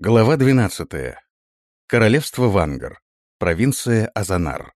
Глава 12. Королевство Вангар. Провинция Азанар.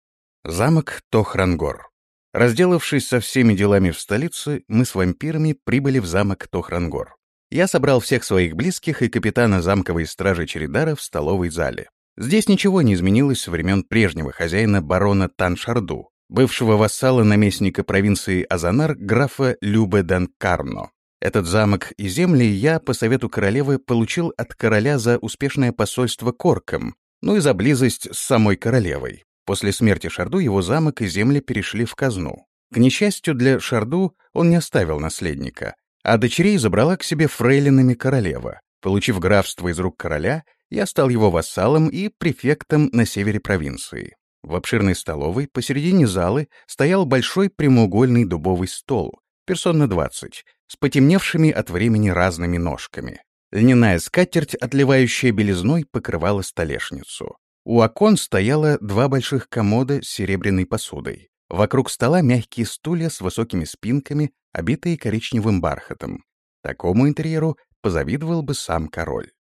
Замок Тохрангор. Разделавшись со всеми делами в столице, мы с вампирами прибыли в замок Тохрангор. Я собрал всех своих близких и капитана замковой стражи Чередара в столовой зале. Здесь ничего не изменилось со времен прежнего хозяина барона Таншарду, бывшего вассала наместника провинции Азанар графа Любе Карно. Этот замок и земли я, по совету королевы, получил от короля за успешное посольство Корком, ну и за близость с самой королевой. После смерти Шарду его замок и земли перешли в казну. К несчастью для Шарду он не оставил наследника, а дочерей забрала к себе фрейлинами королева. Получив графство из рук короля, я стал его вассалом и префектом на севере провинции. В обширной столовой посередине залы стоял большой прямоугольный дубовый стол, персон на двадцать, с потемневшими от времени разными ножками. Льняная скатерть, отливающая белизной, покрывала столешницу. У окон стояло два больших комода с серебряной посудой. Вокруг стола мягкие стулья с высокими спинками, обитые коричневым бархатом. Такому интерьеру позавидовал бы сам король.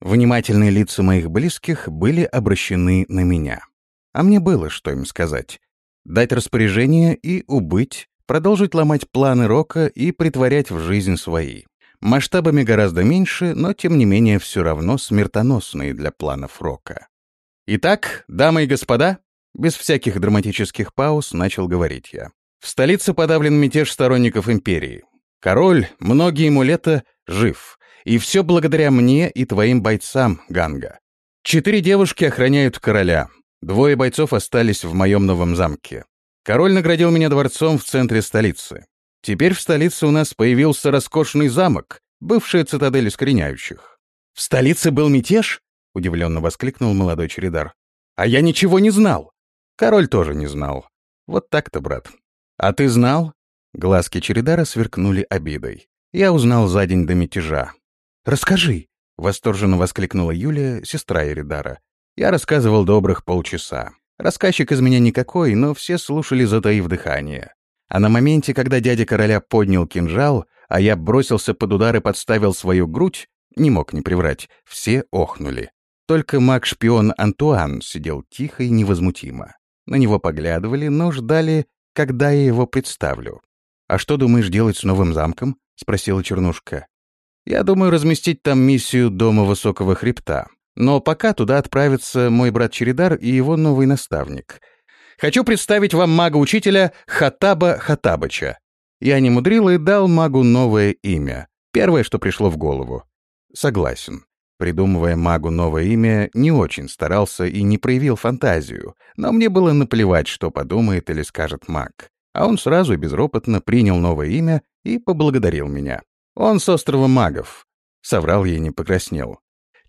Внимательные лица моих близких были обращены на меня. А мне было что им сказать. Дать распоряжение и убыть, продолжить ломать планы Рока и притворять в жизнь свои. Масштабами гораздо меньше, но тем не менее все равно смертоносные для планов Рока. Итак, дамы и господа, без всяких драматических пауз начал говорить я. В столице подавлен мятеж сторонников империи. Король многие ему лета жив, и все благодаря мне и твоим бойцам, Ганга. Четыре девушки охраняют короля. Двое бойцов остались в моем новом замке. Король наградил меня дворцом в центре столицы. Теперь в столице у нас появился роскошный замок, бывшая цитадель искореняющих. «В столице был мятеж?» — удивленно воскликнул молодой чередар. «А я ничего не знал!» Король тоже не знал. Вот так-то, брат. «А ты знал?» Глазки чередара сверкнули обидой. Я узнал за день до мятежа. «Расскажи!» — восторженно воскликнула Юлия, сестра Эридара. Я рассказывал добрых полчаса. Рассказчик из меня никакой, но все слушали, затаив дыхание. А на моменте, когда дядя короля поднял кинжал, а я бросился под удар и подставил свою грудь, не мог не приврать, все охнули. Только маг-шпион Антуан сидел тихо и невозмутимо. На него поглядывали, но ждали, когда я его представлю. «А что думаешь делать с новым замком?» — спросила Чернушка. «Я думаю разместить там миссию Дома Высокого Хребта. Но пока туда отправится мой брат Чередар и его новый наставник. Хочу представить вам мага-учителя Хатаба Хатабыча. Я не мудрил и дал магу новое имя. Первое, что пришло в голову. Согласен. Придумывая магу новое имя, не очень старался и не проявил фантазию, но мне было наплевать, что подумает или скажет маг. А он сразу безропотно принял новое имя и поблагодарил меня. Он с острова магов. Соврал ей не покраснел.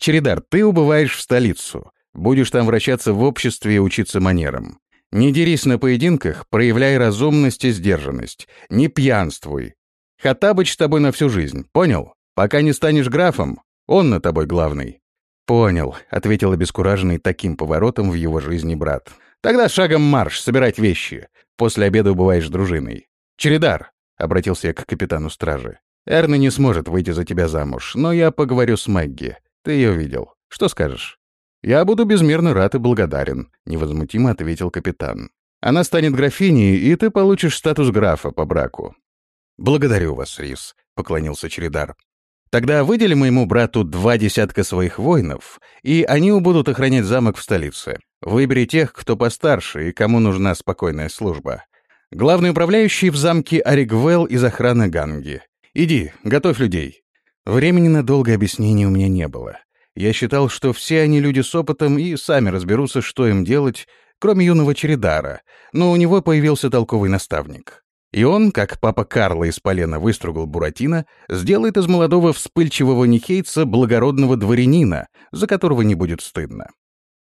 Чередар, ты убываешь в столицу. Будешь там вращаться в обществе и учиться манерам. Не дерись на поединках, проявляй разумность и сдержанность. Не пьянствуй. Хатабыч с тобой на всю жизнь, понял? Пока не станешь графом, он на тобой главный». «Понял», — ответил обескураженный таким поворотом в его жизни брат. «Тогда шагом марш, собирать вещи. После обеда убываешь дружиной». «Чередар», — обратился я к капитану стражи. «Эрна не сможет выйти за тебя замуж, но я поговорю с Мэгги. Ты ее видел. Что скажешь?» «Я буду безмерно рад и благодарен», — невозмутимо ответил капитан. «Она станет графиней, и ты получишь статус графа по браку». «Благодарю вас, Рис», — поклонился Чередар. «Тогда выдели моему брату два десятка своих воинов, и они будут охранять замок в столице. Выбери тех, кто постарше и кому нужна спокойная служба. Главный управляющий в замке Оригвелл из охраны Ганги. Иди, готовь людей. Времени на долгое объяснение у меня не было. Я считал, что все они люди с опытом и сами разберутся, что им делать, кроме юного Чередара, но у него появился толковый наставник. И он, как папа Карла из полена выстругал Буратино, сделает из молодого вспыльчивого нихейца благородного дворянина, за которого не будет стыдно.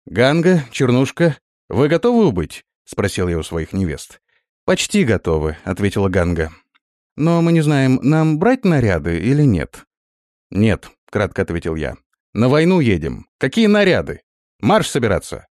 «Ганга, Чернушка, вы готовы убыть?» — спросил я у своих невест. «Почти готовы», — ответила Ганга. «Но мы не знаем, нам брать наряды или нет?» «Нет», — кратко ответил я. «На войну едем. Какие наряды? Марш собираться!»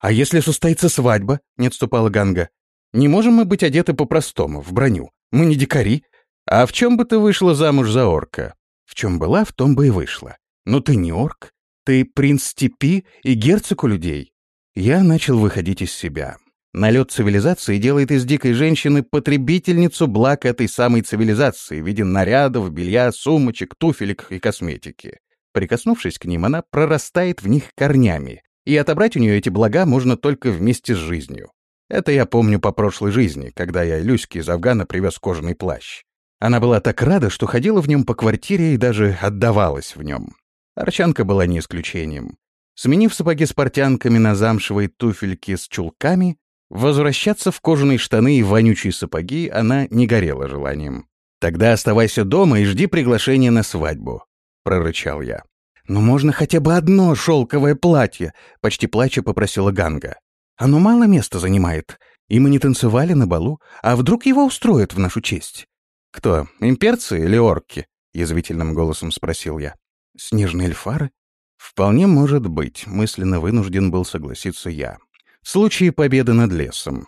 «А если состоится свадьба?» — не отступала Ганга. «Не можем мы быть одеты по-простому, в броню. Мы не дикари. А в чем бы ты вышла замуж за орка?» «В чем была, в том бы и вышла. Но ты не орк. Ты принц степи и герцог у людей?» Я начал выходить из себя. Налет цивилизации делает из дикой женщины потребительницу благ этой самой цивилизации в виде нарядов, белья, сумочек, туфелек и косметики. Прикоснувшись к ним, она прорастает в них корнями, и отобрать у нее эти блага можно только вместе с жизнью. Это я помню по прошлой жизни, когда я Люське из Афгана привез кожаный плащ. Она была так рада, что ходила в нем по квартире и даже отдавалась в нем. Арчанка была не исключением. Сменив сапоги с портянками на замшевые туфельки с чулками, Возвращаться в кожаные штаны и вонючие сапоги она не горела желанием. «Тогда оставайся дома и жди приглашения на свадьбу», — прорычал я. «Но можно хотя бы одно шелковое платье», — почти плача попросила Ганга. «Оно мало места занимает, и мы не танцевали на балу, а вдруг его устроят в нашу честь?» «Кто, имперцы или орки?» — язвительным голосом спросил я. «Снежные эльфары?» «Вполне может быть», — мысленно вынужден был согласиться я в случае победы над лесом.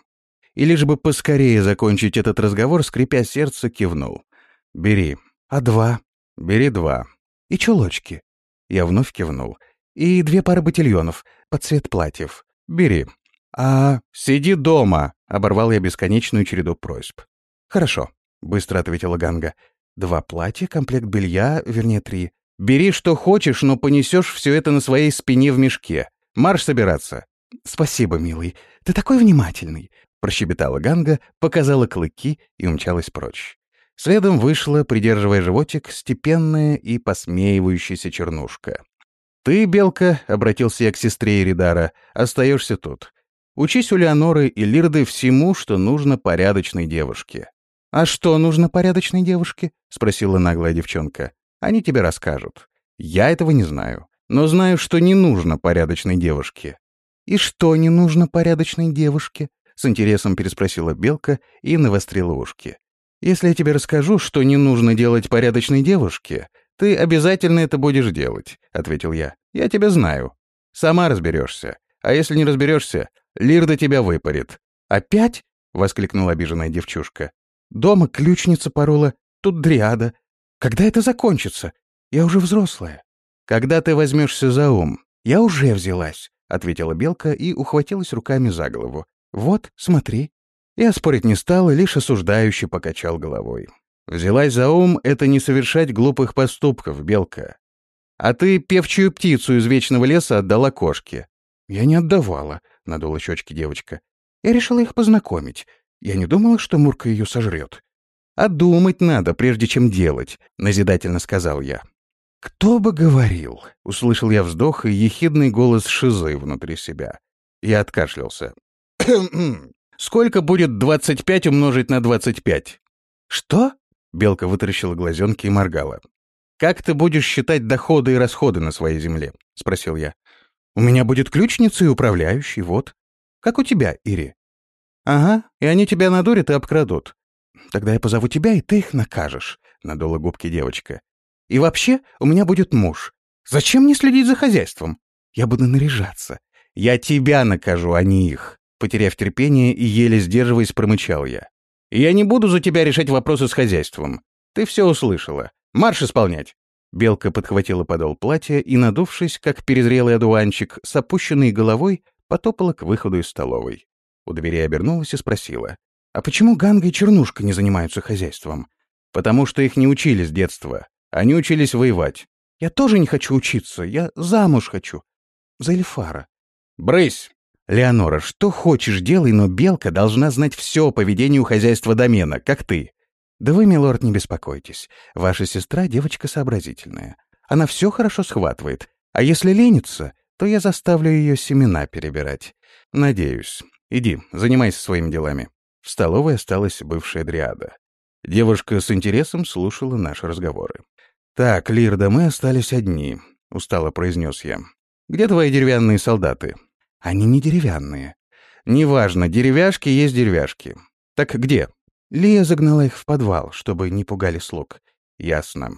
И лишь бы поскорее закончить этот разговор, скрипя сердце, кивнул. «Бери». «А два?» «Бери два». «И чулочки?» Я вновь кивнул. «И две пары ботильонов, под цвет платьев. Бери». «А...» «Сиди дома», — оборвал я бесконечную череду просьб. «Хорошо», — быстро ответила Ганга. «Два платья, комплект белья, вернее, три. Бери, что хочешь, но понесешь все это на своей спине в мешке. Марш собираться». «Спасибо, милый, ты такой внимательный», — прощебетала Ганга, показала клыки и умчалась прочь. Следом вышла, придерживая животик, степенная и посмеивающаяся чернушка. «Ты, Белка», — обратился я к сестре Иридара, — «остаешься тут. Учись у Леоноры и Лирды всему, что нужно порядочной девушке». «А что нужно порядочной девушке?» — спросила наглая девчонка. «Они тебе расскажут. Я этого не знаю, но знаю, что не нужно порядочной девушке. «И что не нужно порядочной девушке?» — с интересом переспросила Белка и навострила ушки. «Если я тебе расскажу, что не нужно делать порядочной девушке, ты обязательно это будешь делать», — ответил я. «Я тебя знаю. Сама разберешься. А если не разберешься, Лирда тебя выпарит». «Опять?» — воскликнула обиженная девчушка. «Дома ключница порола, тут дриада. Когда это закончится? Я уже взрослая». «Когда ты возьмешься за ум?» «Я уже взялась. — ответила Белка и ухватилась руками за голову. «Вот, смотри». Я спорить не стал и лишь осуждающе покачал головой. «Взялась за ум — это не совершать глупых поступков, Белка. А ты певчую птицу из Вечного леса отдала кошке». «Я не отдавала», — надула щечки девочка. «Я решила их познакомить. Я не думала, что Мурка ее сожрет». «А думать надо, прежде чем делать», — назидательно сказал я. «Кто бы говорил?» — услышал я вздох и ехидный голос Шизы внутри себя. Я откашлялся. «Сколько будет 25 умножить на 25?» «Что?» — Белка вытаращила глазенки и моргала. «Как ты будешь считать доходы и расходы на своей земле?» — спросил я. «У меня будет ключница и управляющий, вот. Как у тебя, Ири?» «Ага, и они тебя надурят и обкрадут. Тогда я позову тебя, и ты их накажешь», — надула губки девочка. И вообще, у меня будет муж. Зачем мне следить за хозяйством? Я буду наряжаться. Я тебя накажу, а не их. Потеряв терпение и еле сдерживаясь, промычал я. я не буду за тебя решать вопросы с хозяйством. Ты все услышала. Марш исполнять. Белка подхватила подол платья и, надувшись, как перезрелый одуванчик, с опущенной головой, потопала к выходу из столовой. У двери обернулась и спросила. «А почему Ганга и Чернушка не занимаются хозяйством?» «Потому что их не учили с детства. Они учились воевать. Я тоже не хочу учиться, я замуж хочу. За Эльфара. Брысь! Леонора, что хочешь делай, но Белка должна знать все о поведении у хозяйства домена, как ты. Да вы, милорд, не беспокойтесь. Ваша сестра девочка сообразительная. Она все хорошо схватывает. А если ленится, то я заставлю ее семена перебирать. Надеюсь. Иди, занимайся своими делами. В столовой осталась бывшая дриада. Девушка с интересом слушала наши разговоры. «Так, Лирда, мы остались одни», — устало произнес я. «Где твои деревянные солдаты?» «Они не деревянные». «Неважно, деревяшки есть деревяшки. Так где?» Лия загнала их в подвал, чтобы не пугали слуг. «Ясно.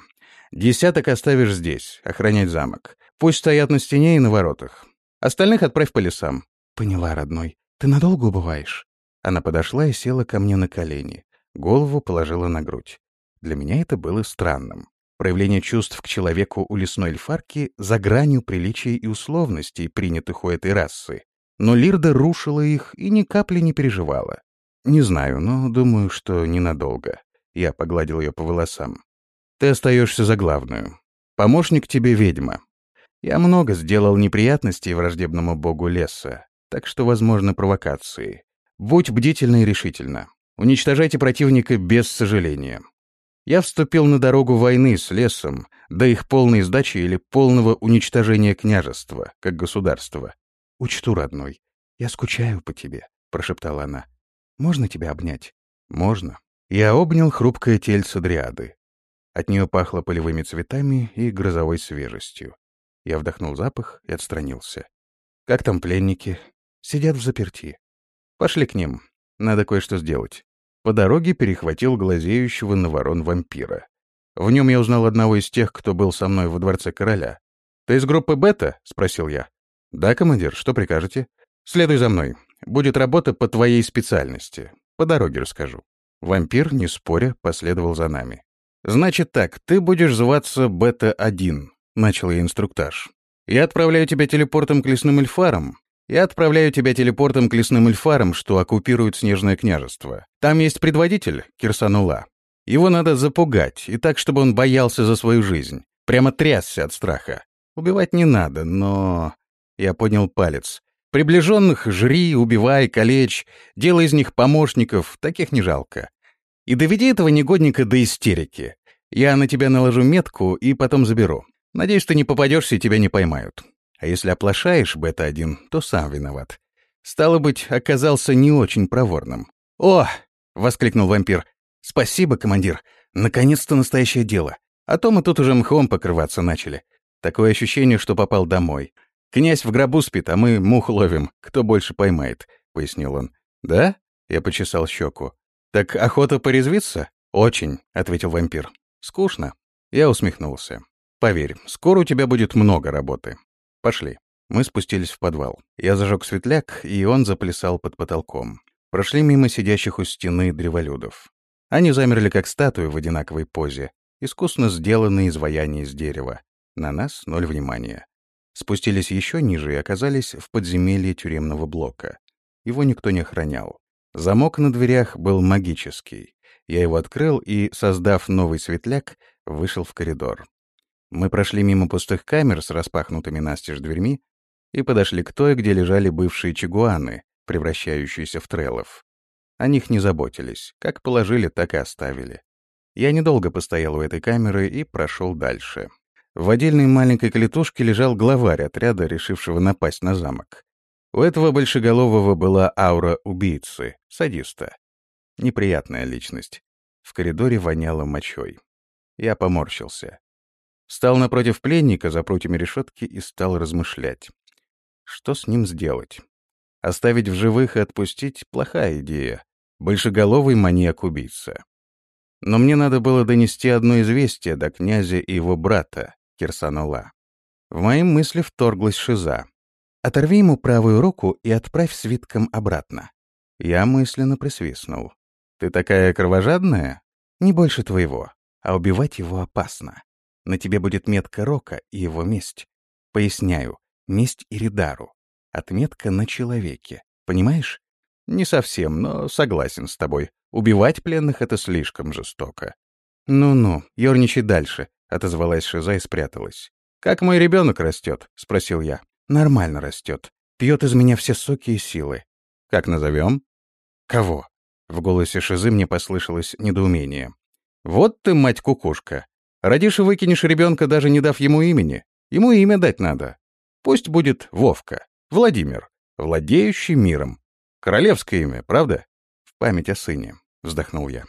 Десяток оставишь здесь, охранять замок. Пусть стоят на стене и на воротах. Остальных отправь по лесам». «Поняла, родной. Ты надолго убываешь?» Она подошла и села ко мне на колени. Голову положила на грудь. Для меня это было странным. Проявление чувств к человеку у лесной эльфарки за гранью приличий и условностей, принятых у этой расы. Но Лирда рушила их и ни капли не переживала. Не знаю, но думаю, что ненадолго. Я погладил ее по волосам. Ты остаешься за главную. Помощник тебе ведьма. Я много сделал неприятностей враждебному богу леса, так что, возможно, провокации. Будь бдительна и решительна. Уничтожайте противника без сожаления. Я вступил на дорогу войны с лесом, до их полной сдачи или полного уничтожения княжества, как государства. «Учту, родной, я скучаю по тебе», — прошептала она. «Можно тебя обнять?» «Можно». Я обнял хрупкое тельце дриады. От нее пахло полевыми цветами и грозовой свежестью. Я вдохнул запах и отстранился. «Как там пленники?» «Сидят в заперти». «Пошли к ним. Надо кое-что сделать». По дороге перехватил глазеющего на ворон вампира. В нем я узнал одного из тех, кто был со мной во дворце короля. «Ты из группы Бета?» — спросил я. «Да, командир, что прикажете?» «Следуй за мной. Будет работа по твоей специальности. По дороге расскажу». Вампир, не споря, последовал за нами. «Значит так, ты будешь зваться Бета-1», — начал я инструктаж. «Я отправляю тебя телепортом к лесным эльфарам. Я отправляю тебя телепортом к лесным эльфарам, что оккупируют Снежное княжество. Там есть предводитель, Кирсанула. Его надо запугать, и так, чтобы он боялся за свою жизнь. Прямо трясся от страха. Убивать не надо, но... Я поднял палец. Приближенных жри, убивай, калечь, делай из них помощников, таких не жалко. И доведи этого негодника до истерики. Я на тебя наложу метку и потом заберу. Надеюсь, ты не попадешься и тебя не поймают. А если оплошаешь, бета-1, то сам виноват. Стало быть, оказался не очень проворным. «О!» — воскликнул вампир. «Спасибо, командир. Наконец-то настоящее дело. А то мы тут уже мхом покрываться начали. Такое ощущение, что попал домой. Князь в гробу спит, а мы мух ловим. Кто больше поймает?» — пояснил он. «Да?» — я почесал щеку. «Так охота порезвиться?» «Очень», — ответил вампир. «Скучно». Я усмехнулся. «Поверь, скоро у тебя будет много работы. Пошли». Мы спустились в подвал. Я зажег светляк, и он заплясал под потолком. Прошли мимо сидящих у стены древолюдов. Они замерли как статуи в одинаковой позе, искусно сделанные изваяния из дерева. На нас ноль внимания. Спустились еще ниже и оказались в подземелье тюремного блока. Его никто не охранял. Замок на дверях был магический. Я его открыл и, создав новый светляк, вышел в коридор. Мы прошли мимо пустых камер с распахнутыми настежь дверьми и подошли к той, где лежали бывшие чигуаны, превращающиеся в треллов. О них не заботились. Как положили, так и оставили. Я недолго постоял у этой камеры и прошел дальше. В отдельной маленькой клетушке лежал главарь отряда, решившего напасть на замок. У этого большеголового была аура убийцы, садиста. Неприятная личность. В коридоре воняло мочой. Я поморщился. Встал напротив пленника за прутьями решетки и стал размышлять. Что с ним сделать? Оставить в живых и отпустить — плохая идея. Большеголовый маньяк-убийца. Но мне надо было донести одно известие до князя и его брата, Кирсанула. В мои мысли вторглась Шиза. Оторви ему правую руку и отправь свитком обратно. Я мысленно присвистнул. Ты такая кровожадная? Не больше твоего. А убивать его опасно. На тебе будет метка Рока и его месть. Поясняю, месть Иридару. Отметка на человеке. Понимаешь? Не совсем, но согласен с тобой. Убивать пленных — это слишком жестоко. Ну-ну, ерничай дальше, — отозвалась Шиза и спряталась. «Как мой ребенок растет?» — спросил я. Нормально растет. Пьет из меня все соки и силы. Как назовем? Кого? В голосе Шизы мне послышалось недоумение. Вот ты, мать-кукушка. Родишь и выкинешь ребенка, даже не дав ему имени. Ему имя дать надо. Пусть будет Вовка, Владимир, владеющий миром. Королевское имя, правда? В память о сыне, вздохнул я.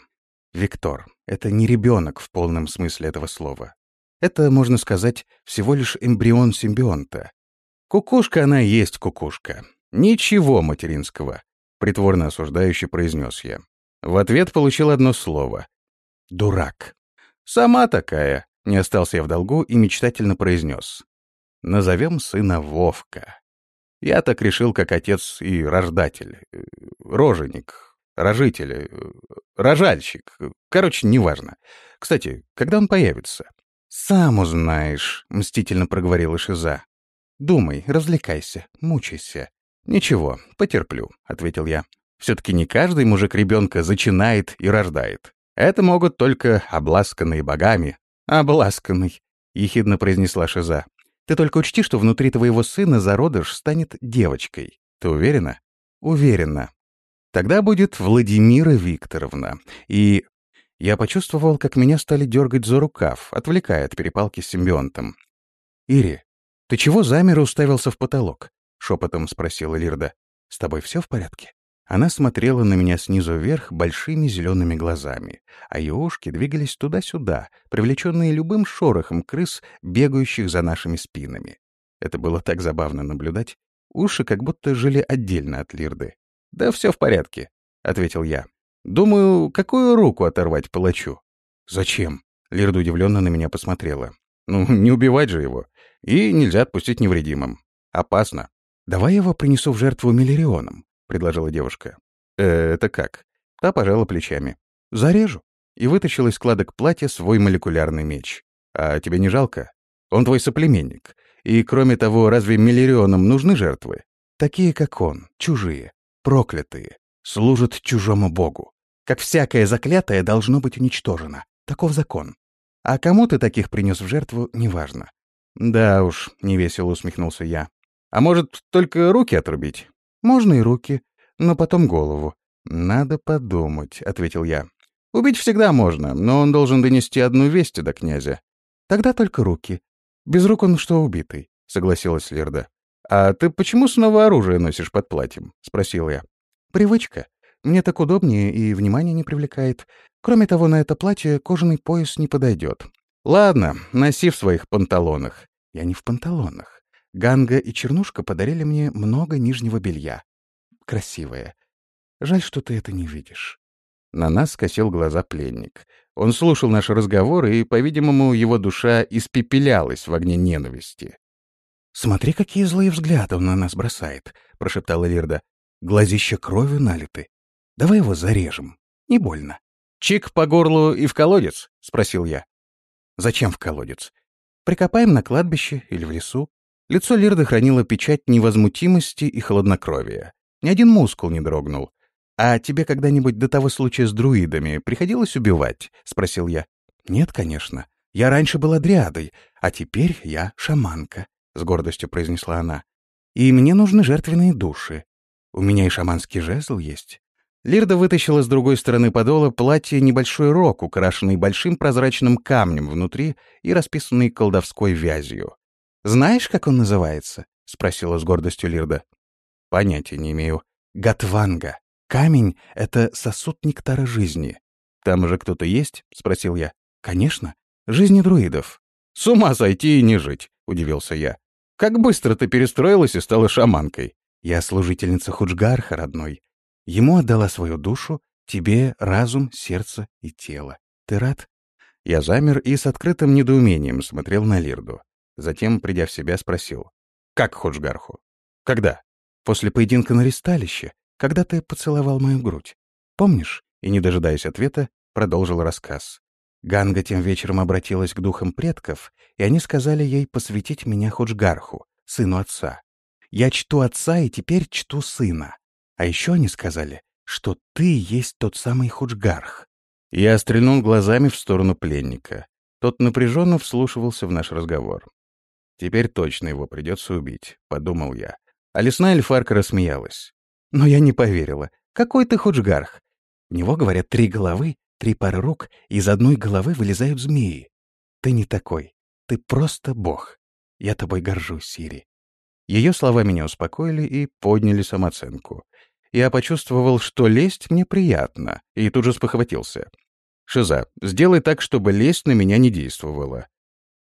Виктор, это не ребенок в полном смысле этого слова. Это, можно сказать, всего лишь эмбрион симбионта. «Кукушка она есть кукушка. Ничего материнского», — притворно осуждающе произнес я. В ответ получил одно слово. «Дурак». «Сама такая», — не остался я в долгу и мечтательно произнес. «Назовем сына Вовка». Я так решил, как отец и рождатель, э, роженик, рожитель, э, рожальщик. Короче, неважно. Кстати, когда он появится? «Сам узнаешь», — мстительно проговорила Шиза. «Думай, развлекайся, мучайся». «Ничего, потерплю», — ответил я. «Все-таки не каждый мужик ребенка зачинает и рождает. Это могут только обласканные богами». «Обласканный», — ехидно произнесла Шиза. «Ты только учти, что внутри твоего сына зародыш станет девочкой. Ты уверена?» «Уверена. Тогда будет Владимира Викторовна. И я почувствовал, как меня стали дергать за рукав, отвлекая от перепалки с симбионтом. «Ири, ты чего замер и уставился в потолок?» — шепотом спросила Лирда. «С тобой все в порядке?» Она смотрела на меня снизу вверх большими зелеными глазами, а ее ушки двигались туда-сюда, привлеченные любым шорохом крыс, бегающих за нашими спинами. Это было так забавно наблюдать. Уши как будто жили отдельно от Лирды. «Да все в порядке», — ответил я. Думаю, какую руку оторвать палачу? Зачем? Лирда удивленно на меня посмотрела. Ну, не убивать же его. И нельзя отпустить невредимым. Опасно. Давай его принесу в жертву миллерионам, предложила девушка. Э, это как? Та пожала плечами. Зарежу. И вытащил из складок платья свой молекулярный меч. А тебе не жалко? Он твой соплеменник. И, кроме того, разве миллерионам нужны жертвы? Такие, как он, чужие, проклятые служит чужому богу. Как всякое заклятое должно быть уничтожено. Таков закон. А кому ты таких принес в жертву, неважно. Да уж, невесело усмехнулся я. А может, только руки отрубить? Можно и руки, но потом голову. Надо подумать, ответил я. Убить всегда можно, но он должен донести одну весть до князя. Тогда только руки. Без рук он что убитый, согласилась Лерда. А ты почему снова оружие носишь под платьем? спросил я. Привычка. Мне так удобнее и внимание не привлекает. Кроме того, на это платье кожаный пояс не подойдет. Ладно, носи в своих панталонах. Я не в панталонах. Ганга и Чернушка подарили мне много нижнего белья. Красивое. Жаль, что ты это не видишь. На нас скосил глаза пленник. Он слушал наш разговор, и, по-видимому, его душа испепелялась в огне ненависти. «Смотри, какие злые взгляды он на нас бросает», — прошептала Лирда. Глазища кровью налиты. Давай его зарежем. Не больно. «Чик по горлу и в колодец?» — спросил я. «Зачем в колодец? Прикопаем на кладбище или в лесу?» Лицо Лирды хранило печать невозмутимости и хладнокровия. Ни один мускул не дрогнул. «А тебе когда-нибудь до того случая с друидами приходилось убивать?» — спросил я. «Нет, конечно. Я раньше была дриадой, а теперь я шаманка», — с гордостью произнесла она. «И мне нужны жертвенные души. У меня и шаманский жезл есть. Лирда вытащила с другой стороны подола платье небольшой рог, украшенный большим прозрачным камнем внутри и расписанный колдовской вязью. «Знаешь, как он называется?» — спросила с гордостью Лирда. «Понятия не имею. Гатванга. Камень — это сосуд нектара жизни. Там уже кто-то есть?» — спросил я. «Конечно. Жизни друидов». «С ума сойти и не жить», — удивился я. «Как быстро ты перестроилась и стала шаманкой?» Я служительница Худжгарха, родной. Ему отдала свою душу, тебе разум, сердце и тело. Ты рад?» Я замер и с открытым недоумением смотрел на Лирду. Затем, придя в себя, спросил. «Как Худжгарху? Когда?» «После поединка на ристалище, когда ты поцеловал мою грудь. Помнишь?» И, не дожидаясь ответа, продолжил рассказ. Ганга тем вечером обратилась к духам предков, и они сказали ей посвятить меня Худжгарху, сыну отца. Я чту отца и теперь чту сына. А еще они сказали, что ты есть тот самый Худжгарх. Я стрельнул глазами в сторону пленника. Тот напряженно вслушивался в наш разговор. «Теперь точно его придется убить», — подумал я. А лесная эльфарка рассмеялась. Но я не поверила. «Какой ты Худжгарх? У него, говорят, три головы, три пары рук, из одной головы вылезают змеи. Ты не такой. Ты просто бог. Я тобой горжусь, Сири. Ее слова меня успокоили и подняли самооценку. Я почувствовал, что лесть мне приятно, и тут же спохватился. «Шиза, сделай так, чтобы лесть на меня не действовала».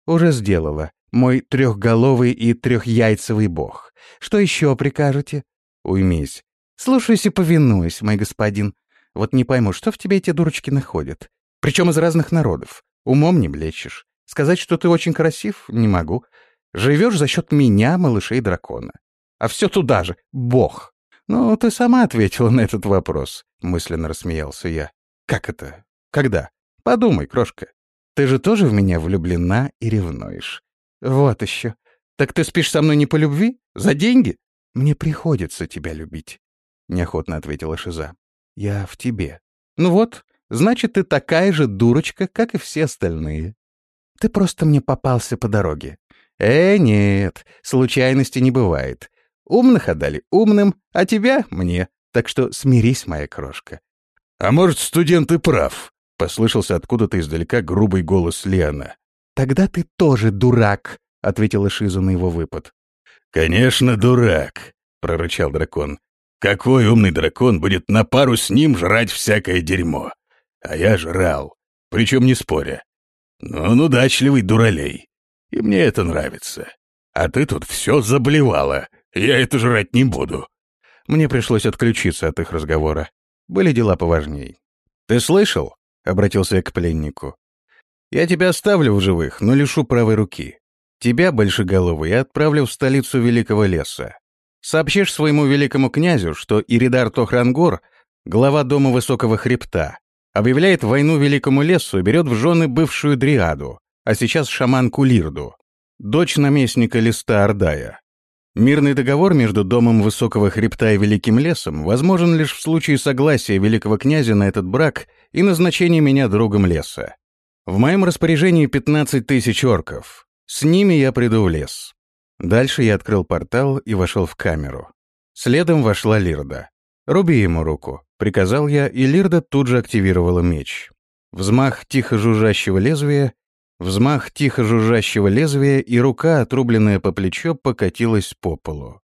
«Уже сделала. Мой трехголовый и трехяйцевый бог. Что еще прикажете?» «Уймись». «Слушайся, повинуюсь, мой господин. Вот не пойму, что в тебе эти дурочки находят? Причем из разных народов. Умом не блещешь. Сказать, что ты очень красив, не могу. Живешь за счет меня, малышей дракона. А все туда же, бог. Ну, ты сама ответила на этот вопрос, мысленно рассмеялся я. Как это? Когда? Подумай, крошка. Ты же тоже в меня влюблена и ревнуешь. Вот еще. Так ты спишь со мной не по любви? За деньги? Мне приходится тебя любить, — неохотно ответила Шиза. Я в тебе. Ну вот, значит, ты такая же дурочка, как и все остальные. Ты просто мне попался по дороге. Э, нет, случайности не бывает. Умных отдали умным, а тебя — мне. Так что смирись, моя крошка. — А может, студент и прав? — послышался откуда-то издалека грубый голос Леона. «Тогда ты тоже дурак», — ответила Шиза на его выпад. «Конечно, дурак», — прорычал дракон. «Какой умный дракон будет на пару с ним жрать всякое дерьмо? А я жрал, причем не споря. Но он удачливый дуралей, и мне это нравится. А ты тут все заблевала, я это жрать не буду». Мне пришлось отключиться от их разговора. Были дела поважней. «Ты слышал?» — обратился я к пленнику. «Я тебя оставлю в живых, но лишу правой руки. Тебя, Большеголовый, я отправлю в столицу Великого леса. Сообщишь своему великому князю, что Иридар Тохрангор, глава Дома Высокого Хребта, объявляет войну Великому лесу и берет в жены бывшую Дриаду, а сейчас шаманку Лирду, дочь наместника Листа Ордая. Мирный договор между Домом Высокого Хребта и Великим Лесом возможен лишь в случае согласия великого князя на этот брак и назначения меня другом леса. В моем распоряжении 15 тысяч орков. С ними я приду в лес. Дальше я открыл портал и вошел в камеру. Следом вошла Лирда. «Руби ему руку», — приказал я, и Лирда тут же активировала меч. Взмах тихо жужжащего лезвия, Взмах тихо жужжащего лезвия, и рука, отрубленная по плечо, покатилась по полу.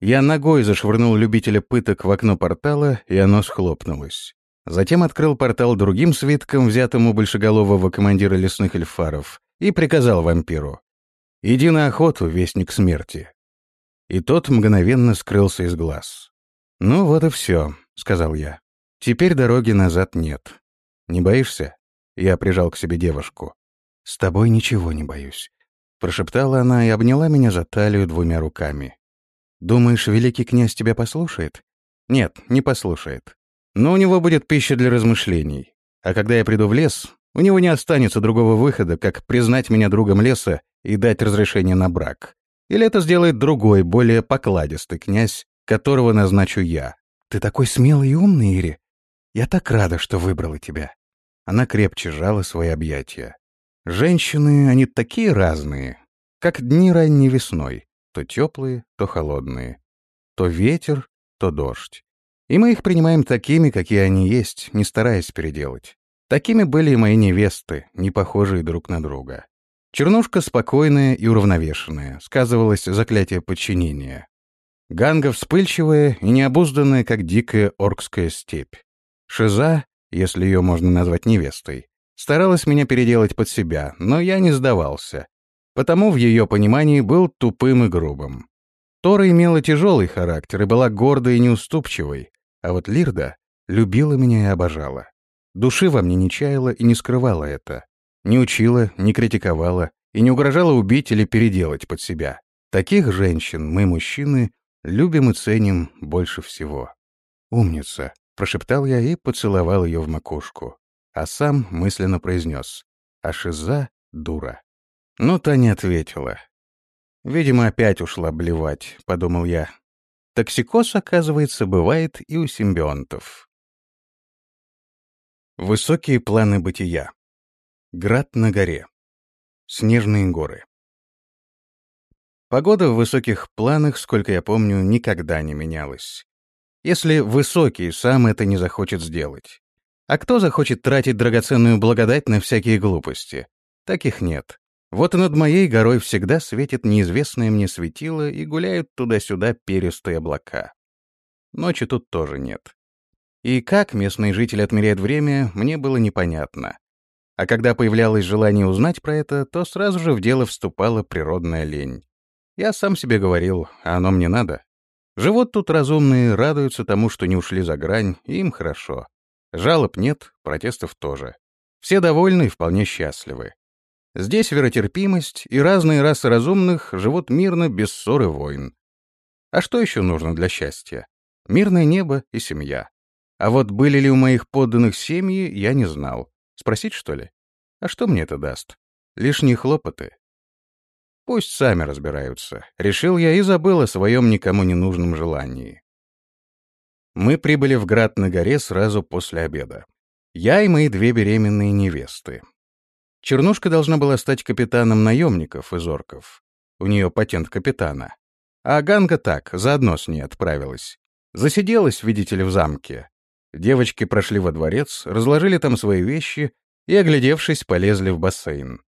Я ногой зашвырнул любителя пыток в окно портала, и оно схлопнулось. Затем открыл портал другим свитком, у большеголового командира лесных эльфаров, и приказал вампиру. «Иди на охоту, вестник смерти». И тот мгновенно скрылся из глаз. «Ну вот и все», — сказал я. «Теперь дороги назад нет. Не боишься?» Я прижал к себе девушку. «С тобой ничего не боюсь», — прошептала она и обняла меня за талию двумя руками. «Думаешь, великий князь тебя послушает?» «Нет, не послушает. Но у него будет пища для размышлений. А когда я приду в лес, у него не останется другого выхода, как признать меня другом леса и дать разрешение на брак. Или это сделает другой, более покладистый князь, которого назначу я. Ты такой смелый и умный, Ири. Я так рада, что выбрала тебя». Она крепче сжала свои объятия. Женщины, они такие разные, как дни ранней весной, то теплые, то холодные, то ветер, то дождь. И мы их принимаем такими, какие они есть, не стараясь переделать. Такими были и мои невесты, не похожие друг на друга. Чернушка спокойная и уравновешенная, сказывалось заклятие подчинения. Ганга вспыльчивая и необузданная, как дикая оркская степь. Шиза, если ее можно назвать невестой, Старалась меня переделать под себя, но я не сдавался. Потому в ее понимании был тупым и грубым. Тора имела тяжелый характер и была гордой и неуступчивой, а вот Лирда любила меня и обожала. Души во мне не чаяла и не скрывала это. Не учила, не критиковала и не угрожала убить или переделать под себя. Таких женщин мы, мужчины, любим и ценим больше всего. «Умница», — прошептал я и поцеловал ее в макушку а сам мысленно произнес «А Шиза — дура». Но та не ответила. «Видимо, опять ушла блевать», — подумал я. Токсикоз, оказывается, бывает и у симбионтов. Высокие планы бытия. Град на горе. Снежные горы. Погода в высоких планах, сколько я помню, никогда не менялась. Если высокий сам это не захочет сделать. А кто захочет тратить драгоценную благодать на всякие глупости? Таких нет. Вот и над моей горой всегда светит неизвестное мне светило и гуляют туда-сюда перистые облака. Ночи тут тоже нет. И как местные жители отмеряют время, мне было непонятно. А когда появлялось желание узнать про это, то сразу же в дело вступала природная лень. Я сам себе говорил, а оно мне надо. Живут тут разумные, радуются тому, что не ушли за грань, и им хорошо. Жалоб нет, протестов тоже. Все довольны и вполне счастливы. Здесь веротерпимость, и разные расы разумных живут мирно, без ссор и войн. А что еще нужно для счастья? Мирное небо и семья. А вот были ли у моих подданных семьи, я не знал. Спросить, что ли? А что мне это даст? Лишние хлопоты. Пусть сами разбираются. Решил я и забыл о своем никому не нужном желании. Мы прибыли в Град на горе сразу после обеда. Я и мои две беременные невесты. Чернушка должна была стать капитаном наемников из орков. У нее патент капитана. А Ганга так, заодно с ней отправилась. Засиделась, видите ли, в замке. Девочки прошли во дворец, разложили там свои вещи и, оглядевшись, полезли в бассейн.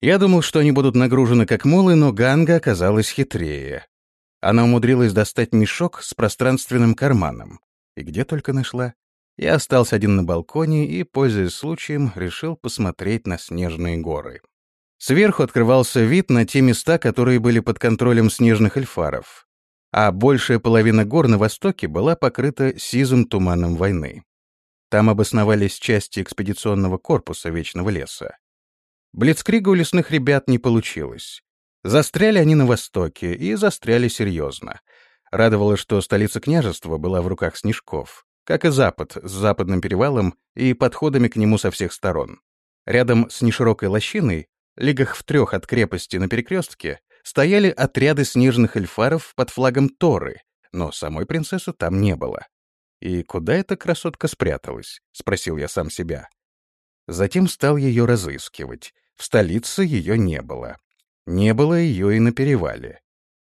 Я думал, что они будут нагружены как мулы, но Ганга оказалась хитрее. Она умудрилась достать мешок с пространственным карманом. И где только нашла. Я остался один на балконе и, пользуясь случаем, решил посмотреть на снежные горы. Сверху открывался вид на те места, которые были под контролем снежных эльфаров, а большая половина гор на востоке была покрыта сизым туманом войны. Там обосновались части экспедиционного корпуса Вечного леса. Блицкрига у лесных ребят не получилось. Застряли они на востоке, и застряли серьезно. Радовало, что столица княжества была в руках снежков, как и запад с западным перевалом и подходами к нему со всех сторон. Рядом с неширокой лощиной, лигах в трех от крепости на перекрестке, стояли отряды снежных эльфаров под флагом Торы, но самой принцессы там не было. «И куда эта красотка спряталась?» — спросил я сам себя. Затем стал ее разыскивать. В столице ее не было. Не было ее и на перевале.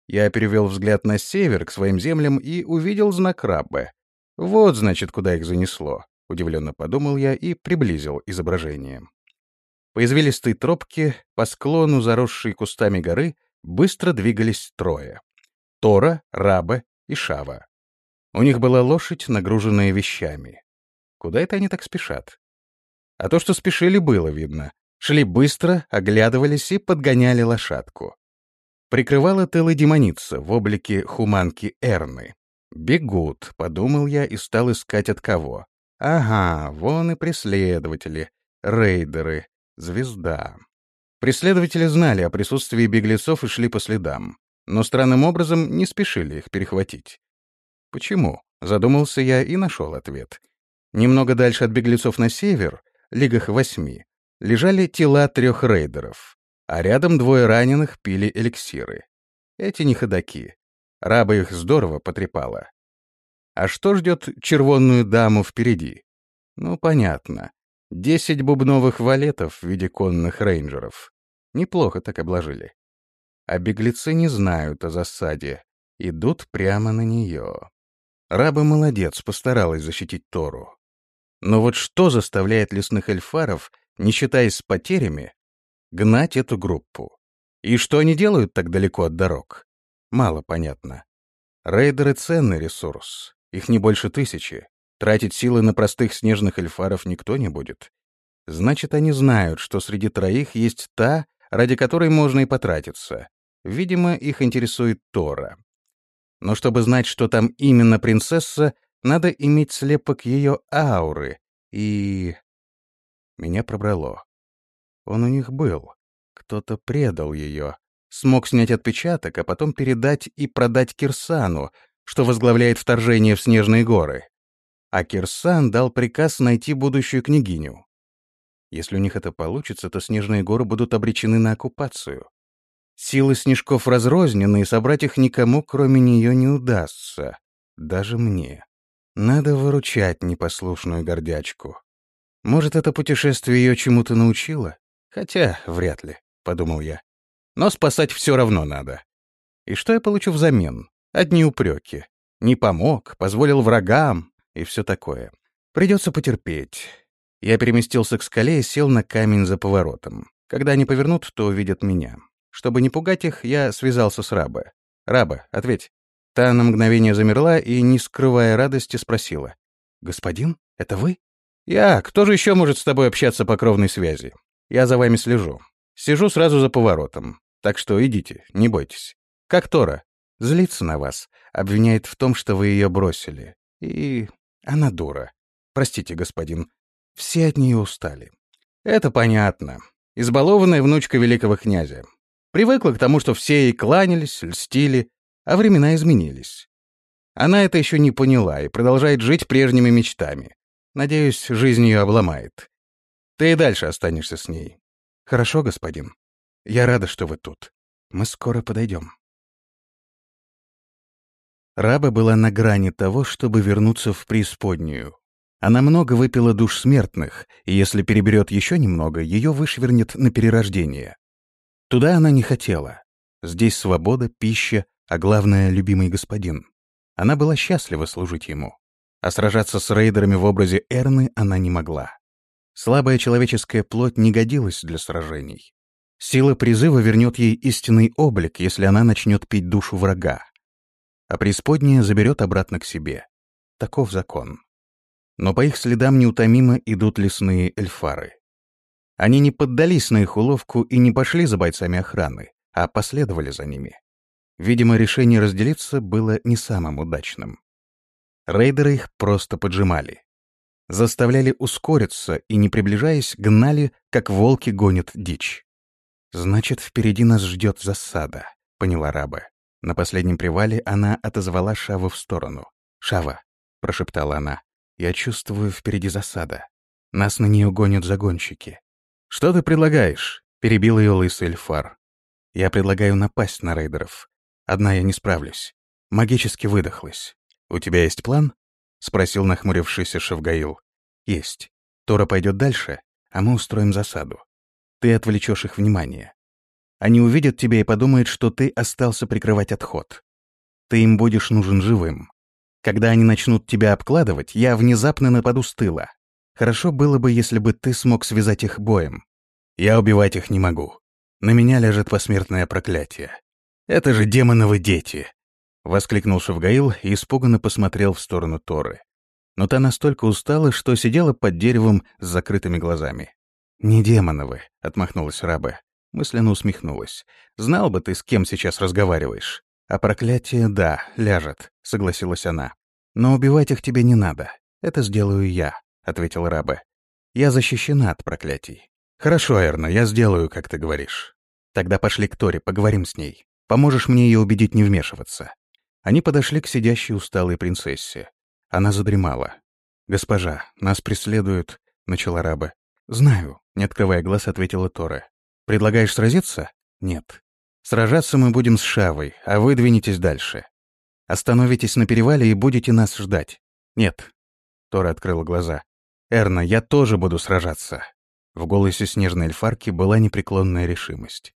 Я перевел взгляд на север, к своим землям, и увидел знак Раббе. Вот, значит, куда их занесло. Удивленно подумал я и приблизил изображение. По извилистой тропке, по склону, заросшей кустами горы, быстро двигались трое. Тора, Рабе и Шава. У них была лошадь, нагруженная вещами. Куда это они так спешат? А то, что спешили, было видно. Шли быстро, оглядывались и подгоняли лошадку. Прикрывала тылы демоница в облике хуманки Эрны. «Бегут», — подумал я и стал искать от кого. «Ага, вон и преследователи, рейдеры, звезда». Преследователи знали о присутствии беглецов и шли по следам, но странным образом не спешили их перехватить. Почему? Задумался я и нашел ответ. Немного дальше от беглецов на север, лигах восьми, лежали тела трех рейдеров, а рядом двое раненых пили эликсиры. Эти не ходаки. Раба их здорово потрепала. А что ждет червонную даму впереди? Ну, понятно. Десять бубновых валетов в виде конных рейнджеров. Неплохо так обложили. А беглецы не знают о засаде. Идут прямо на нее. Раба молодец, постаралась защитить Тору. Но вот что заставляет лесных эльфаров не считаясь с потерями, гнать эту группу. И что они делают так далеко от дорог? Мало понятно. Рейдеры — ценный ресурс. Их не больше тысячи. Тратить силы на простых снежных эльфаров никто не будет. Значит, они знают, что среди троих есть та, ради которой можно и потратиться. Видимо, их интересует Тора. Но чтобы знать, что там именно принцесса, надо иметь слепок ее ауры и... Меня пробрало. Он у них был. Кто-то предал ее. Смог снять отпечаток, а потом передать и продать Кирсану, что возглавляет вторжение в Снежные горы. А Кирсан дал приказ найти будущую княгиню. Если у них это получится, то Снежные горы будут обречены на оккупацию. Силы снежков разрознены, и собрать их никому, кроме нее, не удастся. Даже мне. Надо выручать непослушную гордячку. Может, это путешествие ее чему-то научило? Хотя, вряд ли, — подумал я. Но спасать все равно надо. И что я получу взамен? Одни упреки. Не помог, позволил врагам и все такое. Придется потерпеть. Я переместился к скале и сел на камень за поворотом. Когда они повернут, то увидят меня. Чтобы не пугать их, я связался с Раба. «Раба, ответь». Та на мгновение замерла и, не скрывая радости, спросила. «Господин, это вы?» «Я. Кто же еще может с тобой общаться по кровной связи? Я за вами слежу. Сижу сразу за поворотом. Так что идите, не бойтесь. Как Тора. Злится на вас. Обвиняет в том, что вы ее бросили. И она дура. Простите, господин. Все от нее устали. Это понятно. Избалованная внучка великого князя. Привыкла к тому, что все ей кланялись, льстили, а времена изменились. Она это еще не поняла и продолжает жить прежними мечтами. Надеюсь, жизнь ее обломает. Ты и дальше останешься с ней. Хорошо, господин. Я рада, что вы тут. Мы скоро подойдем. Раба была на грани того, чтобы вернуться в преисподнюю. Она много выпила душ смертных, и если переберет еще немного, ее вышвернет на перерождение. Туда она не хотела. Здесь свобода, пища, а главное — любимый господин. Она была счастлива служить ему. А сражаться с рейдерами в образе Эрны она не могла. Слабая человеческая плоть не годилась для сражений. Сила призыва вернет ей истинный облик, если она начнет пить душу врага а преисподняя заберет обратно к себе. Таков закон. Но по их следам неутомимо идут лесные эльфары. Они не поддались на их уловку и не пошли за бойцами охраны, а последовали за ними. Видимо, решение разделиться было не самым удачным. Рейдеры их просто поджимали. Заставляли ускориться и, не приближаясь, гнали, как волки гонят дичь. «Значит, впереди нас ждет засада», — поняла Раба. На последнем привале она отозвала Шаву в сторону. «Шава», — прошептала она, — «я чувствую впереди засада. Нас на нее гонят загонщики». «Что ты предлагаешь?» — перебил ее лысый эльфар. «Я предлагаю напасть на рейдеров. Одна я не справлюсь. Магически выдохлась. У тебя есть план?» — спросил нахмурившийся Шавгаил. «Есть. Тора пойдет дальше, а мы устроим засаду. Ты отвлечешь их внимание. Они увидят тебя и подумают, что ты остался прикрывать отход. Ты им будешь нужен живым. Когда они начнут тебя обкладывать, я внезапно нападу с тыла. Хорошо было бы, если бы ты смог связать их боем. Я убивать их не могу. На меня ляжет посмертное проклятие. Это же демоновы дети!» — воскликнул Шавгаил и испуганно посмотрел в сторону Торы. Но та настолько устала, что сидела под деревом с закрытыми глазами. «Не демоновы», — отмахнулась раба. Мысленно усмехнулась. «Знал бы ты, с кем сейчас разговариваешь». «А проклятие, да, ляжет», — согласилась она. «Но убивать их тебе не надо. Это сделаю я», — ответил Раба. «Я защищена от проклятий». «Хорошо, Эрна, я сделаю, как ты говоришь. Тогда пошли к Торе, поговорим с ней. Поможешь мне ее убедить не вмешиваться». Они подошли к сидящей усталой принцессе. Она задремала. «Госпожа, нас преследуют», — начала Раба. «Знаю», — не открывая глаз, ответила Тора. Предлагаешь сразиться? Нет. Сражаться мы будем с Шавой, а вы двинетесь дальше. Остановитесь на перевале и будете нас ждать. Нет. Тора открыла глаза. Эрна, я тоже буду сражаться. В голосе снежной эльфарки была непреклонная решимость.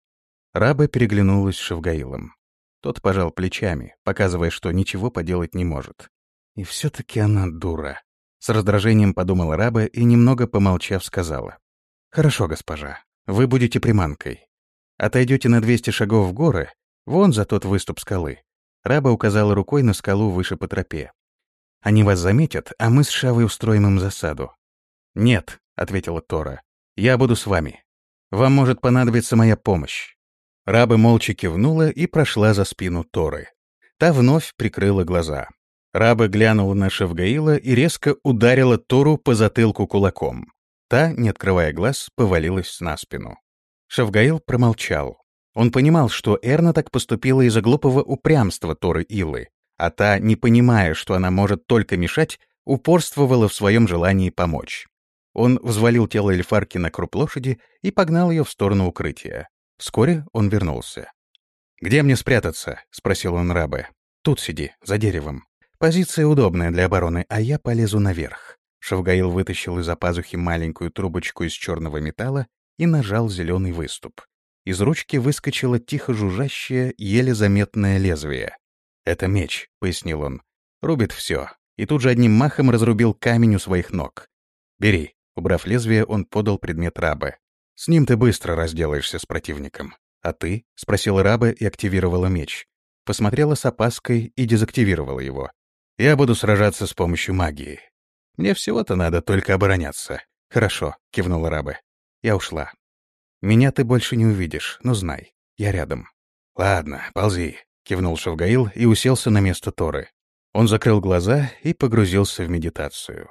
Раба переглянулась с Шевгаилом. Тот пожал плечами, показывая, что ничего поделать не может. И все-таки она дура. С раздражением подумала Раба и, немного помолчав, сказала. «Хорошо, госпожа. Вы будете приманкой. Отойдете на 200 шагов в горы, вон за тот выступ скалы. Раба указала рукой на скалу выше по тропе. Они вас заметят, а мы с Шавой устроим им засаду. «Нет», — ответила Тора, — «я буду с вами. Вам может понадобиться моя помощь». Раба молча кивнула и прошла за спину Торы. Та вновь прикрыла глаза. Раба глянула на Шавгаила и резко ударила Тору по затылку кулаком. Та, не открывая глаз, повалилась на спину. Шавгаил промолчал. Он понимал, что Эрна так поступила из-за глупого упрямства Торы Илы, а та, не понимая, что она может только мешать, упорствовала в своем желании помочь. Он взвалил тело Эльфарки на круп лошади и погнал ее в сторону укрытия. Вскоре он вернулся. «Где мне спрятаться?» — спросил он рабы. «Тут сиди, за деревом. Позиция удобная для обороны, а я полезу наверх». Шавгаил вытащил из-за пазухи маленькую трубочку из черного металла и нажал зеленый выступ. Из ручки выскочило тихо жужжащее, еле заметное лезвие. «Это меч», — пояснил он. «Рубит все». И тут же одним махом разрубил камень у своих ног. «Бери». Убрав лезвие, он подал предмет рабы. «С ним ты быстро разделаешься с противником». «А ты?» — спросила раба и активировала меч. Посмотрела с опаской и дезактивировала его. «Я буду сражаться с помощью магии. Мне всего-то надо только обороняться. Хорошо, кивнула Рабе. Я ушла. Меня ты больше не увидишь, но знай, я рядом. Ладно, ползи, кивнул Шавгаил и уселся на место Торы. Он закрыл глаза и погрузился в медитацию.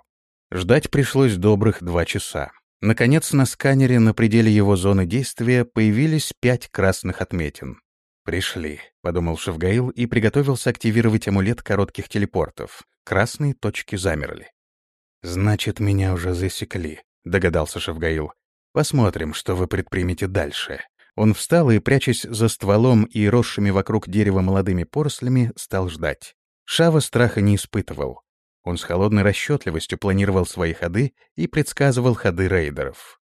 Ждать пришлось добрых два часа. Наконец, на сканере на пределе его зоны действия появились пять красных отметин. «Пришли», — подумал Шевгаил и приготовился активировать амулет коротких телепортов. Красные точки замерли. «Значит, меня уже засекли», догадался Шавгаил. «Посмотрим, что вы предпримете дальше». Он встал и, прячась за стволом и росшими вокруг дерева молодыми порослями, стал ждать. Шава страха не испытывал. Он с холодной расчетливостью планировал свои ходы и предсказывал ходы рейдеров.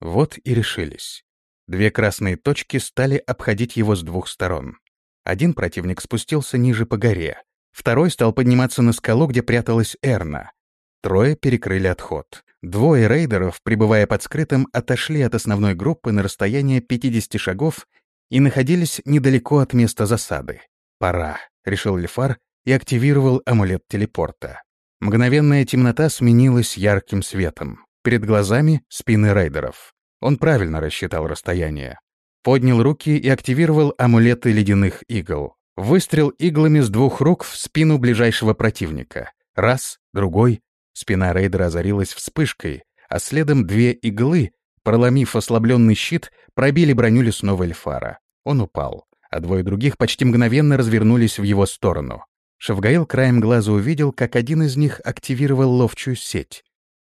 Вот и решились. Две красные точки стали обходить его с двух сторон. Один противник спустился ниже по горе, второй стал подниматься на скалу, где пряталась Эрна. Трое перекрыли отход. Двое рейдеров, пребывая под скрытым, отошли от основной группы на расстояние 50 шагов и находились недалеко от места засады. «Пора», — решил Лефар и активировал амулет телепорта. Мгновенная темнота сменилась ярким светом. Перед глазами — спины рейдеров. Он правильно рассчитал расстояние. Поднял руки и активировал амулеты ледяных игл. Выстрел иглами с двух рук в спину ближайшего противника. Раз, другой, Спина рейдера озарилась вспышкой, а следом две иглы, проломив ослабленный щит, пробили броню лесного эльфара. Он упал, а двое других почти мгновенно развернулись в его сторону. Шавгаил краем глаза увидел, как один из них активировал ловчую сеть.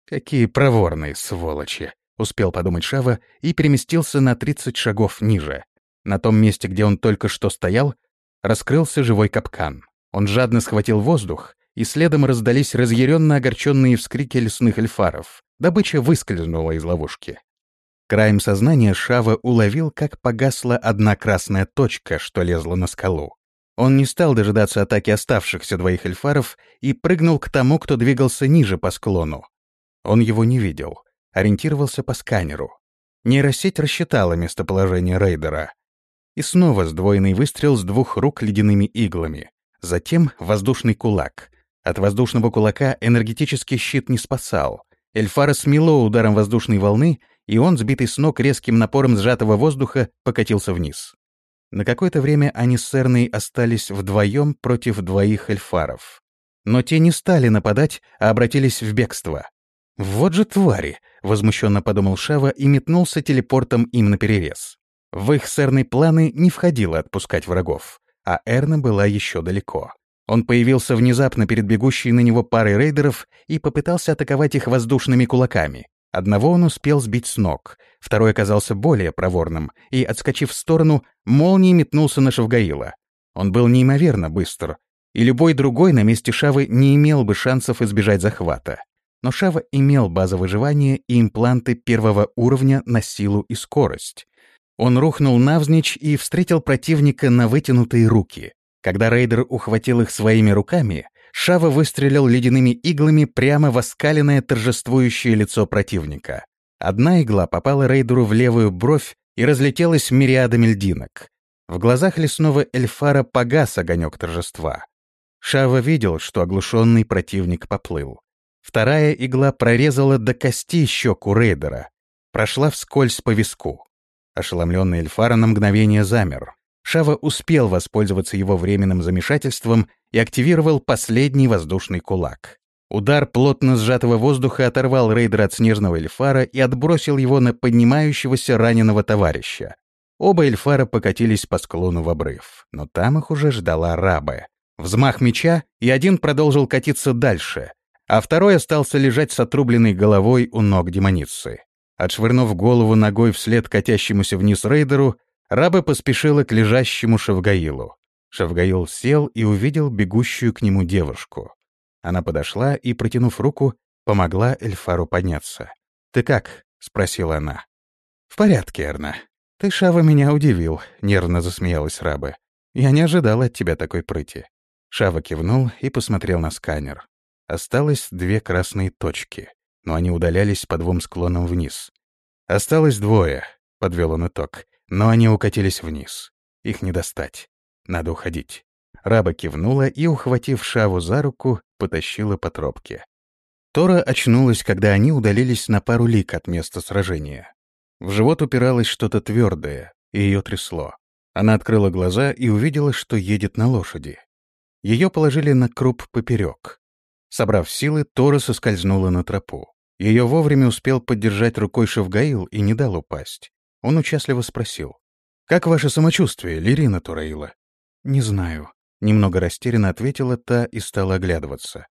«Какие проворные сволочи!» — успел подумать Шава и переместился на 30 шагов ниже. На том месте, где он только что стоял, раскрылся живой капкан. Он жадно схватил воздух и следом раздались разъяренно огорченные вскрики лесных эльфаров. Добыча выскользнула из ловушки. Краем сознания Шава уловил, как погасла одна красная точка, что лезла на скалу. Он не стал дожидаться атаки оставшихся двоих эльфаров и прыгнул к тому, кто двигался ниже по склону. Он его не видел, ориентировался по сканеру. Нейросеть рассчитала местоположение рейдера. И снова сдвоенный выстрел с двух рук ледяными иглами. Затем воздушный кулак. От воздушного кулака энергетический щит не спасал. Эльфара смело ударом воздушной волны, и он, сбитый с ног резким напором сжатого воздуха, покатился вниз. На какое-то время они с Эрной остались вдвоем против двоих эльфаров. Но те не стали нападать, а обратились в бегство. «Вот же твари!» — возмущенно подумал Шава и метнулся телепортом им наперерез. В их с планы не входило отпускать врагов, а Эрна была еще далеко. Он появился внезапно перед бегущей на него парой рейдеров и попытался атаковать их воздушными кулаками. Одного он успел сбить с ног, второй оказался более проворным и, отскочив в сторону, молнией метнулся на Шавгаила. Он был неимоверно быстр, и любой другой на месте Шавы не имел бы шансов избежать захвата. Но Шава имел базу выживания и импланты первого уровня на силу и скорость. Он рухнул навзничь и встретил противника на вытянутые руки. Когда рейдер ухватил их своими руками, Шава выстрелил ледяными иглами прямо в оскаленное торжествующее лицо противника. Одна игла попала рейдеру в левую бровь и разлетелась мириадами льдинок. В глазах лесного эльфара погас огонек торжества. Шава видел, что оглушенный противник поплыл. Вторая игла прорезала до кости щеку рейдера, прошла вскользь по виску. Ошеломленный эльфара на мгновение замер, Шава успел воспользоваться его временным замешательством и активировал последний воздушный кулак. Удар плотно сжатого воздуха оторвал рейдера от снежного эльфара и отбросил его на поднимающегося раненого товарища. Оба эльфара покатились по склону в обрыв, но там их уже ждала раба. Взмах меча, и один продолжил катиться дальше, а второй остался лежать с отрубленной головой у ног демоницы. Отшвырнув голову ногой вслед катящемуся вниз рейдеру, Раба поспешила к лежащему Шавгаилу. Шавгаил сел и увидел бегущую к нему девушку. Она подошла и, протянув руку, помогла Эльфару подняться. «Ты как?» — спросила она. «В порядке, Эрна. Ты, Шава, меня удивил», — нервно засмеялась Раба. «Я не ожидал от тебя такой прыти». Шава кивнул и посмотрел на сканер. Осталось две красные точки, но они удалялись по двум склонам вниз. «Осталось двое», — подвел он итог. Но они укатились вниз. Их не достать. Надо уходить. Раба кивнула и, ухватив Шаву за руку, потащила по тропке. Тора очнулась, когда они удалились на пару лик от места сражения. В живот упиралось что-то твердое, и ее трясло. Она открыла глаза и увидела, что едет на лошади. Ее положили на круп поперек. Собрав силы, Тора соскользнула на тропу. Ее вовремя успел поддержать рукой Шевгаил и не дал упасть. Он участливо спросил. «Как ваше самочувствие, Лирина Тураила?» «Не знаю», — немного растерянно ответила та и стала оглядываться.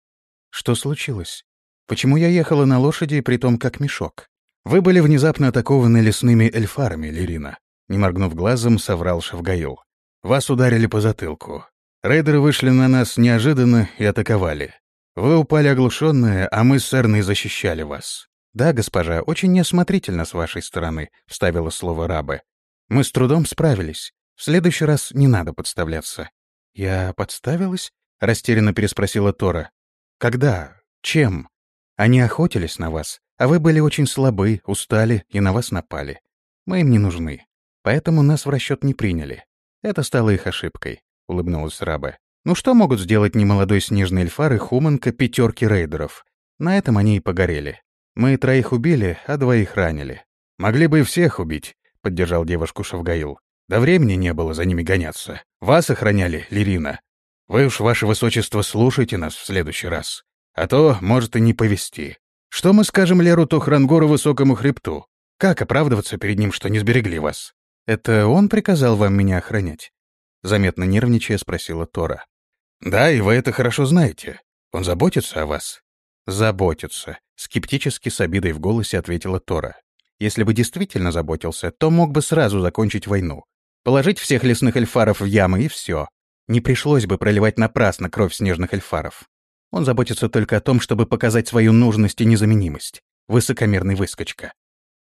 «Что случилось? Почему я ехала на лошади, при том как мешок?» «Вы были внезапно атакованы лесными эльфарами, Лирина», — не моргнув глазом, соврал Шавгаил. «Вас ударили по затылку. Рейдеры вышли на нас неожиданно и атаковали. Вы упали оглушенные, а мы с Эрной защищали вас». «Да, госпожа, очень неосмотрительно с вашей стороны», — вставила слово рабы. «Мы с трудом справились. В следующий раз не надо подставляться». «Я подставилась?» — растерянно переспросила Тора. «Когда? Чем? Они охотились на вас, а вы были очень слабы, устали и на вас напали. Мы им не нужны. Поэтому нас в расчет не приняли. Это стало их ошибкой», — улыбнулась Раба. «Ну что могут сделать немолодой снежный эльфар и хуманка пятерки рейдеров? На этом они и погорели. Мы троих убили, а двоих ранили. Могли бы и всех убить», — поддержал девушку Шавгаил. «Да времени не было за ними гоняться. Вас охраняли, Лирина. Вы уж, ваше высочество, слушайте нас в следующий раз. А то может и не повести. Что мы скажем Леру Тохрангору Высокому Хребту? Как оправдываться перед ним, что не сберегли вас? Это он приказал вам меня охранять? Заметно нервничая спросила Тора. Да, и вы это хорошо знаете. Он заботится о вас. Заботится. Скептически с обидой в голосе ответила Тора. Если бы действительно заботился, то мог бы сразу закончить войну. Положить всех лесных эльфаров в ямы и все. Не пришлось бы проливать напрасно кровь снежных эльфаров. Он заботится только о том, чтобы показать свою нужность и незаменимость. Высокомерный выскочка.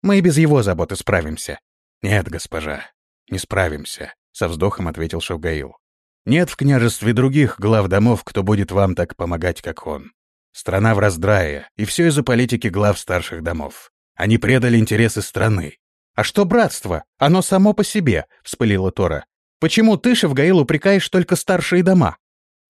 Мы и без его заботы справимся. Нет, госпожа, не справимся, со вздохом ответил Шавгаил. Нет в княжестве других глав домов, кто будет вам так помогать, как он. Страна в раздрае, и все из-за политики глав старших домов. Они предали интересы страны. «А что братство? Оно само по себе», — вспылила Тора. Почему ты, Шевгаил, упрекаешь только старшие дома?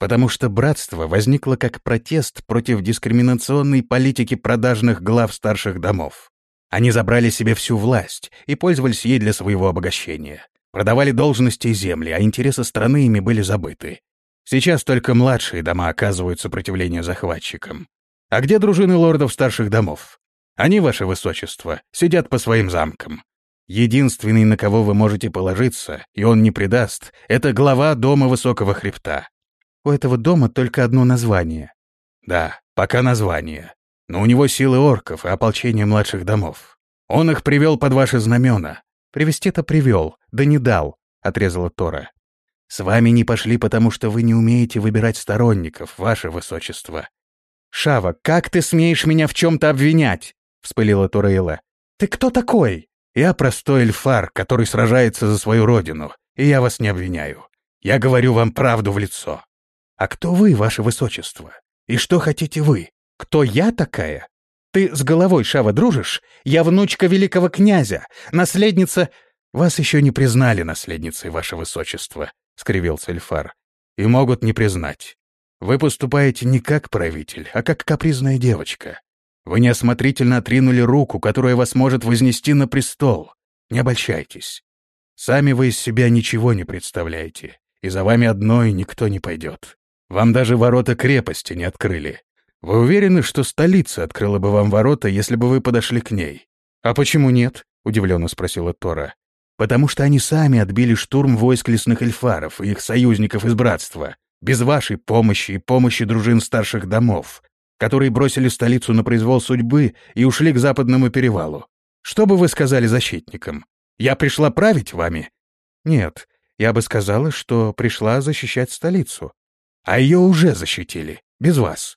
Потому что братство возникло как протест против дискриминационной политики продажных глав старших домов. Они забрали себе всю власть и пользовались ей для своего обогащения. Продавали должности и земли, а интересы страны ими были забыты. Сейчас только младшие дома оказывают сопротивление захватчикам. А где дружины лордов старших домов? Они, ваше высочество, сидят по своим замкам. Единственный, на кого вы можете положиться, и он не предаст, это глава дома Высокого Хребта. У этого дома только одно название. Да, пока название. Но у него силы орков и ополчение младших домов. Он их привел под ваши знамена. Привести-то привел, да не дал, отрезала Тора. С вами не пошли, потому что вы не умеете выбирать сторонников, ваше высочество. Шава, как ты смеешь меня в чем-то обвинять? вспылила Тораила. Ты кто такой? Я простой эльфар, который сражается за свою родину, и я вас не обвиняю. Я говорю вам правду в лицо. А кто вы, ваше высочество? И что хотите вы? Кто я такая? Ты с головой, Шава, дружишь? Я внучка великого князя, наследница... Вас еще не признали наследницей, ваше высочество, — скривился эльфар. И могут не признать. Вы поступаете не как правитель, а как капризная девочка. Вы неосмотрительно отринули руку, которая вас может вознести на престол. Не обольщайтесь. Сами вы из себя ничего не представляете, и за вами одной никто не пойдет. Вам даже ворота крепости не открыли. Вы уверены, что столица открыла бы вам ворота, если бы вы подошли к ней? А почему нет? удивленно спросила Тора. Потому что они сами отбили штурм войск лесных эльфаров и их союзников из братства, без вашей помощи и помощи дружин старших домов, которые бросили столицу на произвол судьбы и ушли к западному перевалу. Что бы вы сказали защитникам? Я пришла править вами? Нет, я бы сказала, что пришла защищать столицу. А ее уже защитили, без вас.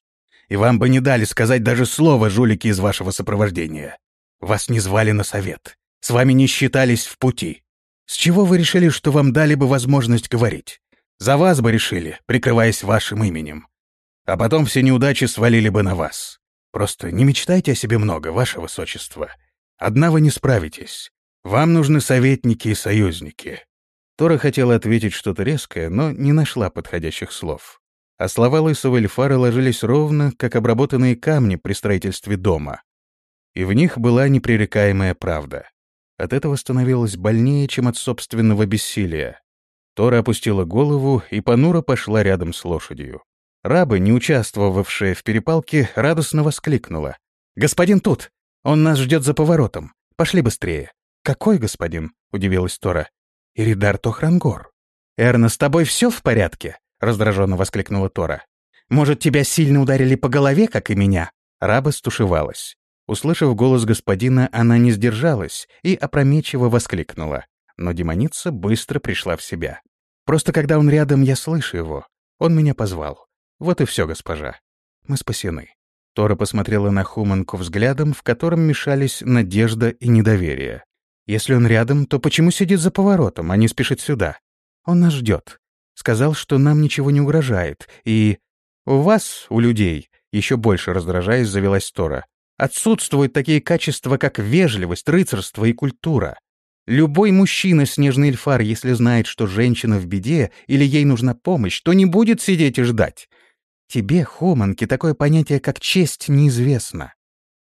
И вам бы не дали сказать даже слово жулики из вашего сопровождения. Вас не звали на совет. С вами не считались в пути. С чего вы решили, что вам дали бы возможность говорить? За вас бы решили, прикрываясь вашим именем а потом все неудачи свалили бы на вас. Просто не мечтайте о себе много, ваше высочество. Одна вы не справитесь. Вам нужны советники и союзники». Тора хотела ответить что-то резкое, но не нашла подходящих слов. А слова лысого эльфара ложились ровно, как обработанные камни при строительстве дома. И в них была непререкаемая правда. От этого становилось больнее, чем от собственного бессилия. Тора опустила голову и понуро пошла рядом с лошадью. Раба, не участвовавшая в перепалке, радостно воскликнула. «Господин тут! Он нас ждет за поворотом. Пошли быстрее!» «Какой господин?» — удивилась Тора. «Иридар Тохрангор». «Эрна, с тобой все в порядке?» — раздраженно воскликнула Тора. «Может, тебя сильно ударили по голове, как и меня?» Раба стушевалась. Услышав голос господина, она не сдержалась и опрометчиво воскликнула. Но демоница быстро пришла в себя. «Просто когда он рядом, я слышу его. Он меня позвал. Вот и все, госпожа. Мы спасены». Тора посмотрела на Хуманку взглядом, в котором мешались надежда и недоверие. «Если он рядом, то почему сидит за поворотом, а не спешит сюда? Он нас ждет. Сказал, что нам ничего не угрожает, и... У вас, у людей, еще больше раздражаясь, завелась Тора. Отсутствуют такие качества, как вежливость, рыцарство и культура. Любой мужчина, снежный эльфар, если знает, что женщина в беде или ей нужна помощь, то не будет сидеть и ждать. Тебе, Хоманке, такое понятие, как честь, неизвестно.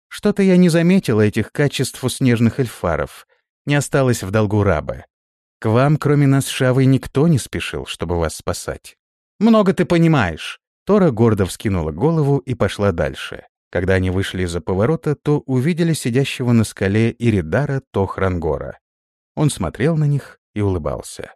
Что-то я не заметила этих качеств у снежных эльфаров. Не осталось в долгу рабы. К вам, кроме нас, Шавой, никто не спешил, чтобы вас спасать. Много ты понимаешь. Тора гордо вскинула голову и пошла дальше. Когда они вышли из-за поворота, то увидели сидящего на скале Иридара Тохрангора. Он смотрел на них и улыбался.